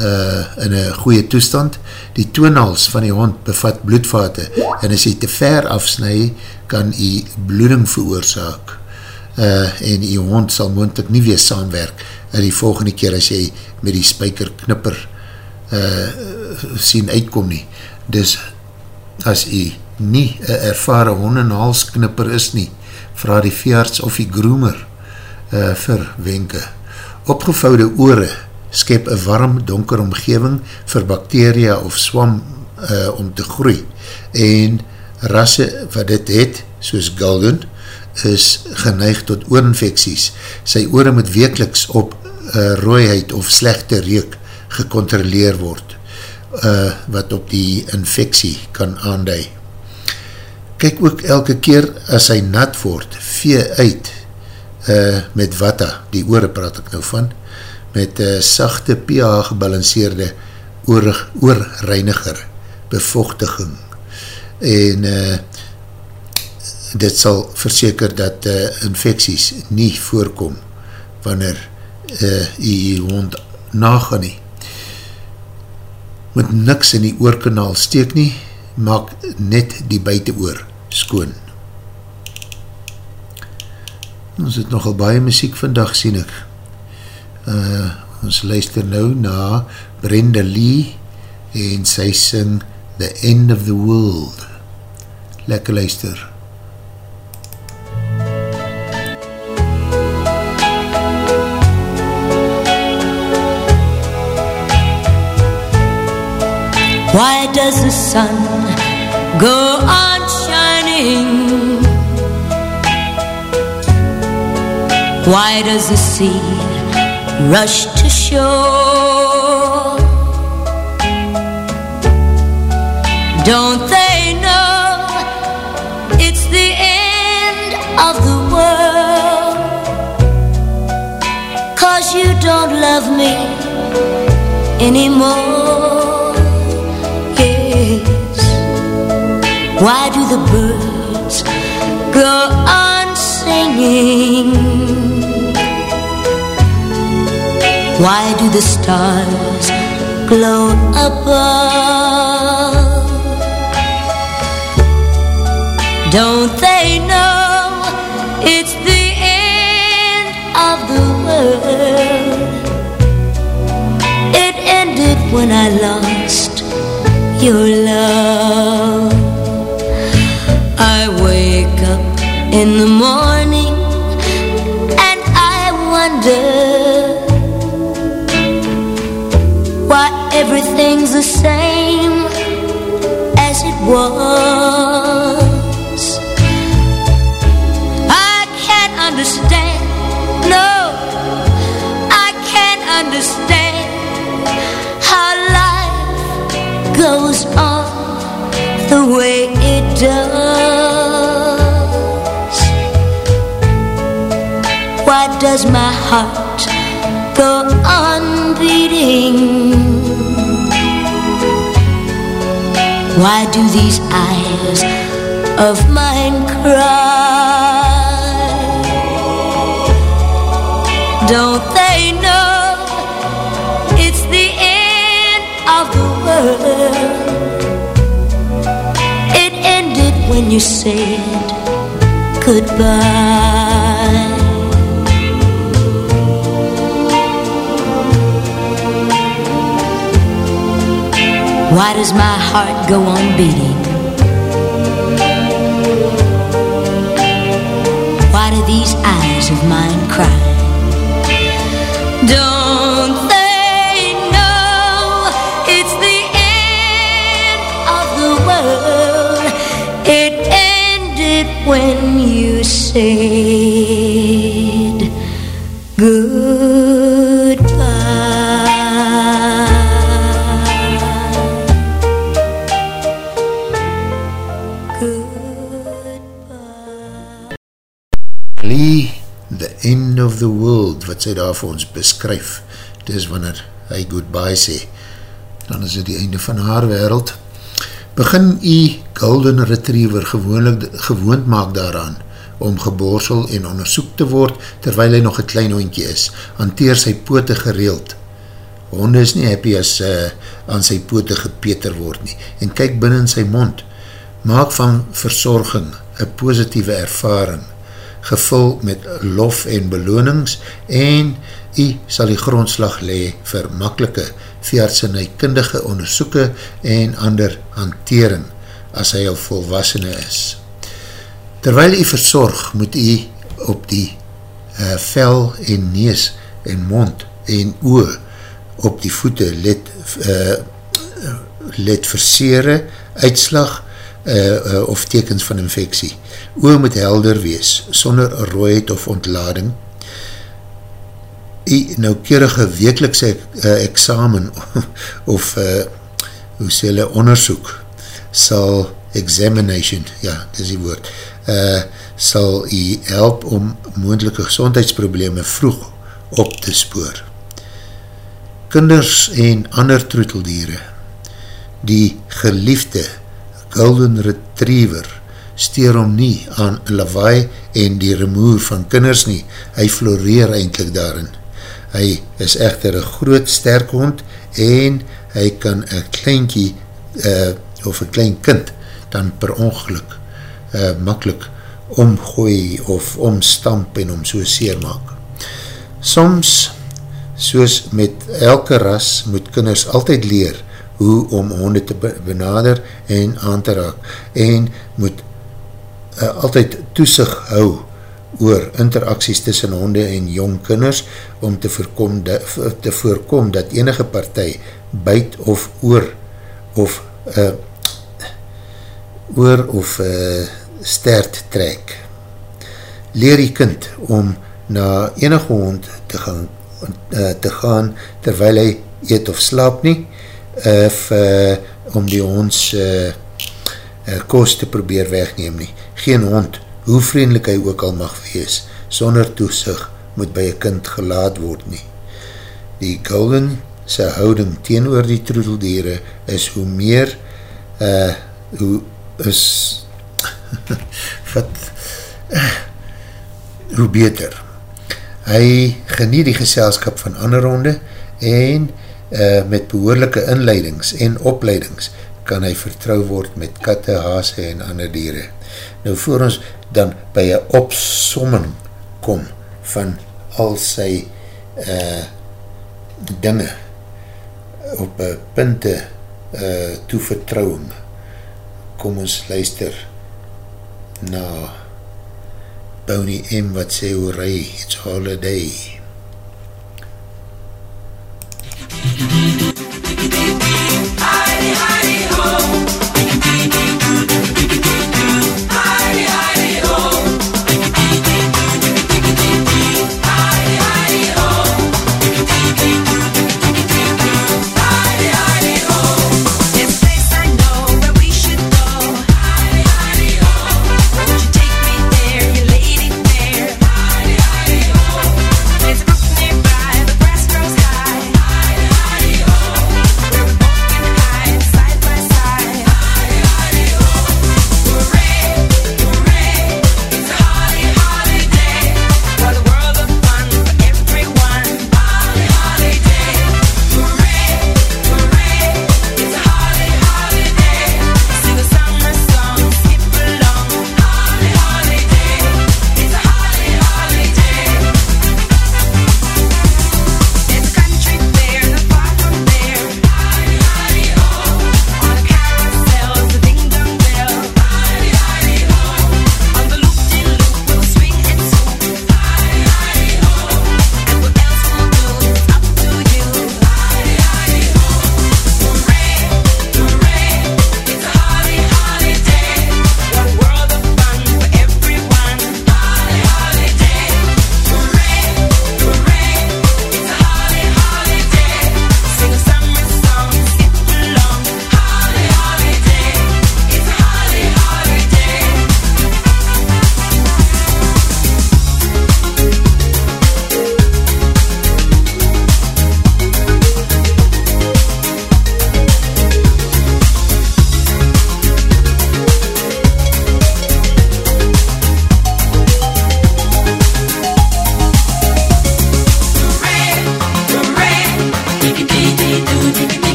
S2: uh, in een goeie toestand. Die toonals van die hond bevat bloedvate en as jy te ver afsnij, kan jy bloeding veroorzaak. Uh, en jy hond sal moendlik nie weer saamwerk en die volgende keer as jy met die spijker knipper uh, sien uitkom nie. Dus as jy nie een ervare hondenhalsknipper is nie, vraag die veearts of die groomer uh, vir wenke. Opgevouwde oore skep een warm, donker omgeving vir bakteria of swam uh, om te groei. En rasse wat dit het, soos Galgun, is geneig tot oorinfecties. Sy oore moet wekeliks op uh, rooiheid of slechte reuk gecontroleer word, uh, wat op die infectie kan aandui. Kyk ook elke keer as hy nat word, vee uit uh, met watta, die oore praat ek nou van, met uh, sachte pH gebalanceerde oor, oorreiniger, bevochtiging en uh, dit sal verseker dat uh, infecties nie voorkom wanneer uh, jy hond nagaan nie. Moet niks in die oorkanaal steek nie, maak net die buitenoor skoon. Ons het nogal baie muziek vandag, sien ek. Uh, ons luister nou na Brenda Lee en sy sing The End of the World. Lekker luister.
S3: Why does the sun go on shining? Why does the sea rush to shore? Don't they know it's the end of the world? Cause you don't love me anymore. Yes. Why do the birds Why do the stars glow above? Don't they know it's the end of the world? It ended when I lost your love. I wake up in the morning and I wonder everything's the same as it was. I can't understand, no, I can't understand how life goes on the way it does. Why does my heart go on beating? Why do these eyes of mine cry? Don't they know it's the end of the world? It ended when you said goodbye. Why does my heart go on beating? Why do these eyes of mine cry? Don't they know it's the end of the world? It ended when you said goodbye.
S2: The World, wat sy daar vir ons beskryf, dis wanneer hy goodbye sê, dan is dit die einde van haar wereld. Begin jy Golden Retriever gewoonlik, gewoond maak daaraan, om geborsel en onderzoek te word, terwyl hy nog een klein hondje is, hanteer sy pote gereeld. Honde is nie happy as uh, aan sy pote gepeter word nie, en kyk binnen sy mond, maak van verzorging een positieve ervaring, gevul met lof en belonings en jy sal die grondslag lee vir makkelike veeartsenijkundige onderzoeken en ander hantering as hy al volwassene is. Terwyl jy verzorg, moet jy op die uh, vel en nees en mond en oor op die voete let, uh, let versere, uitslag uh, uh, of tekens van infectie. Oor moet helder wees, sonder rooiheid of ontlading. Die naukeurige wekelikse uh, examen (laughs) of uh, hoe sê hulle onderzoek sal examination, ja, dis die woord, uh, sal jy help om moendelike gezondheidsprobleme vroeg op te spoor. Kinders en ander troeteldiere, die geliefde Golden Retriever steer hom nie aan lawaai en die remoer van kinders nie. Hy floreer eindelijk daarin. Hy is echter een groot sterk hond en hy kan een kleinkie uh, of een klein kind dan per ongeluk uh, makkelijk omgooi of omstamp en om so seer maak. Soms, soos met elke ras, moet kinders altyd leer hoe om honde te benader en aan te raak en moet uh, altyd toesig hou oor interacties tussen honde en jong kinders om te voorkom, de, te voorkom dat enige partij byt of oor of uh, oor of uh, stert trek. Leer die kind om na enige hond te gaan, uh, te gaan terwyl hy eet of slaap nie, of uh, om die honds uh, uh, kost te probeer wegneem nie. Geen hond, hoe vriendelik hy ook al mag wees, sonder toesig moet by een kind gelaat word nie. Die golden sy houding teen oor die troedeldeere is hoe meer uh, hoe is (laughs) wat uh, hoe beter. Hy genie die geselskap van ander honde en uh, met behoorlijke inleidings en opleidings kan hy vertrouw word met katte, haase en ander dieren. Nou voor ons dan by een opsomming kom van al sy uh, dinge op uh, punte uh, toevertrouwing kom ons luister na Bonnie M wat sê hoe rij, it's holiday Thank
S6: you.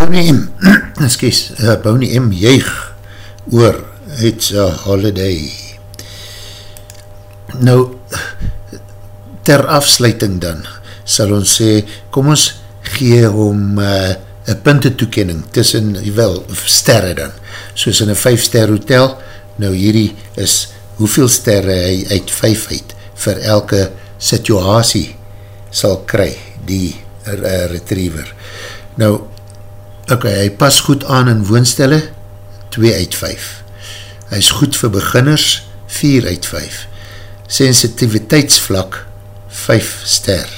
S2: Bonnie M, (clears throat) excuse, uh, Bonnie M juig oor It's a Holiday. Nou, ter afsluiting dan, sal ons sê, kom ons gee om uh, een punte toekening tussen, wel, sterre dan, soos in een vijf ster hotel, nou hierdie is hoeveel sterre hy uit vijf uit vir elke situasie sal kry, die uh, retriever. Nou, ok, hy pas goed aan in woonstelle, 2 uit 5. Hy is goed vir beginners, 4 uit 5. Sensitiviteitsvlak, 5 ster.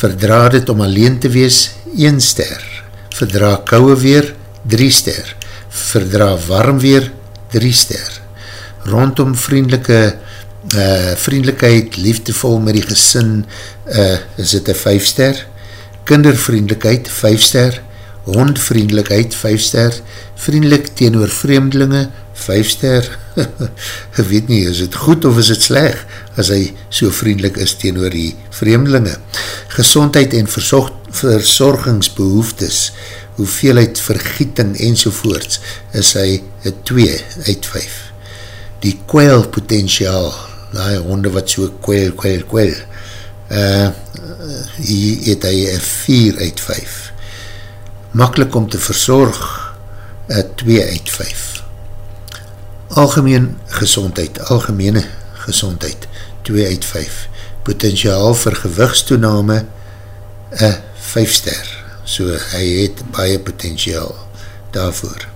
S2: Verdra dit om alleen te wees, 1 ster. Verdra kouwe weer, 3 ster. Verdra warm weer, 3 ster. Rondom vriendelike uh, vriendelijkheid, liefdevol met die gesin, uh, is dit een 5 ster, kindervriendelijkheid, 5 ster, hondvriendelijkheid, 5 ster, vriendelik teenoor vreemdelinge, 5 ster, (laughs) ek weet nie, is het goed of is het sleg, as hy so vriendelik is teenoor die vreemdelinge. Gezondheid en verzocht, verzorgingsbehoeftes, hoeveelheid vergieting enzovoorts, is hy 2 uit 5. Die kwijlpotentiaal, die honde wat so kwel, kwel, kwel, uh, hier het hy een 4 uit 5. Makkelijk om te verzorg, een 2 uit 5. Algemeen gezondheid, algemene gezondheid, 2 uit 5. Potentiaal vir gewigstoename, een 5 ster. So hy het baie potentiaal daarvoor.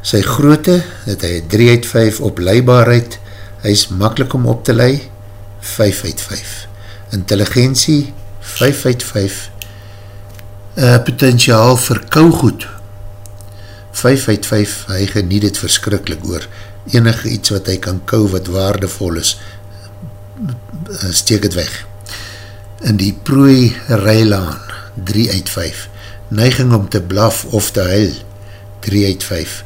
S2: Sy groote, het hy 3 uit 5 op leibaarheid, hy is makkelijk om op te lei, 5 uit 5. Intelligentie, 5 uit 5. Uh, potentiaal vir kougoed, 5 uit 5, hy geniet het verskrikkelijk oor. Enige iets wat hy kan kou wat waardevol is, uh, steek het weg. In die prooi reilaan, 3 uit 5. Neiging om te blaf of te huil, 3 uit 5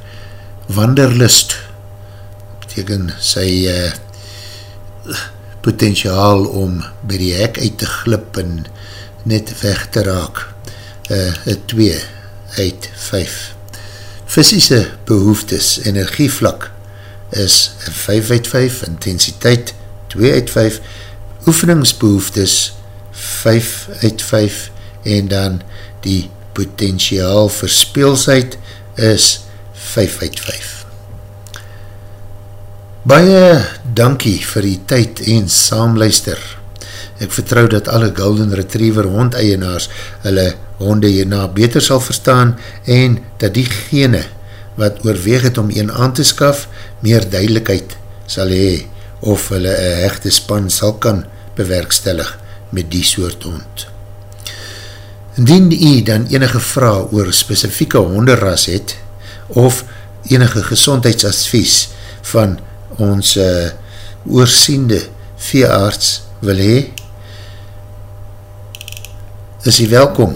S2: wanderlust beteken sy uh, potentiaal om by die hek uit te glip en net weg te raak uh, 2 uit 5 fysische behoeftes energievlak is 5 uit 5 intensiteit 2 uit 5 oefeningsbehoeftes 5 uit 5 en dan die potentiaal vir speelsheid is 5 uit 5. Baie dankie vir die tyd en saamluister. Ek vertrou dat alle Golden Retriever hondeienaars hulle honde hierna beter sal verstaan en dat diegene wat oorweeg het om een aan te skaf, meer duidelijkheid sal hee of hulle een hechte span sal kan bewerkstellig met die soort hond. Indien die dan enige vraag oor specifieke honderras het, of enige gezondheidsadvies van ons uh, oorsiende veearts wil hee, is hy welkom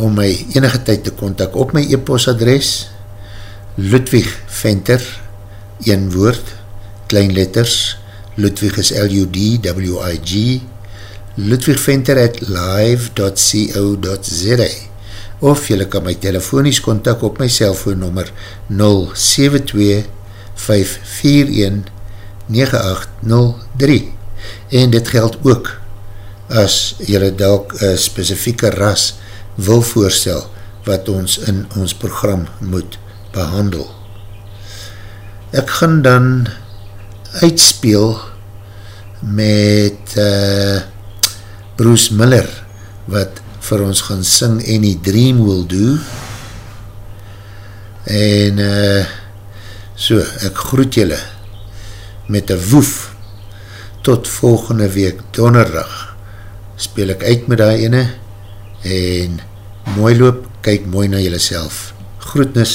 S2: om my enige tyd te kontak op my e-postadres Ludwig Venter een woord, klein letters Ludwig is L-U-D-W-I-G Ludwig Venter at live.co.za of jylle kan my telefonies kontak op my cellfoonnummer 072-541-9803 en dit geld ook as jylle dalk een specifieke ras wil voorstel wat ons in ons program moet behandel. Ek gaan dan uitspeel met uh, Bruce Miller wat vir ons gaan sing Any Dream Will Do. En uh, so, ek groet julle met een woef. Tot volgende week donderdag speel ek uit met die ene en mooi loop, kyk mooi na julle self groetnis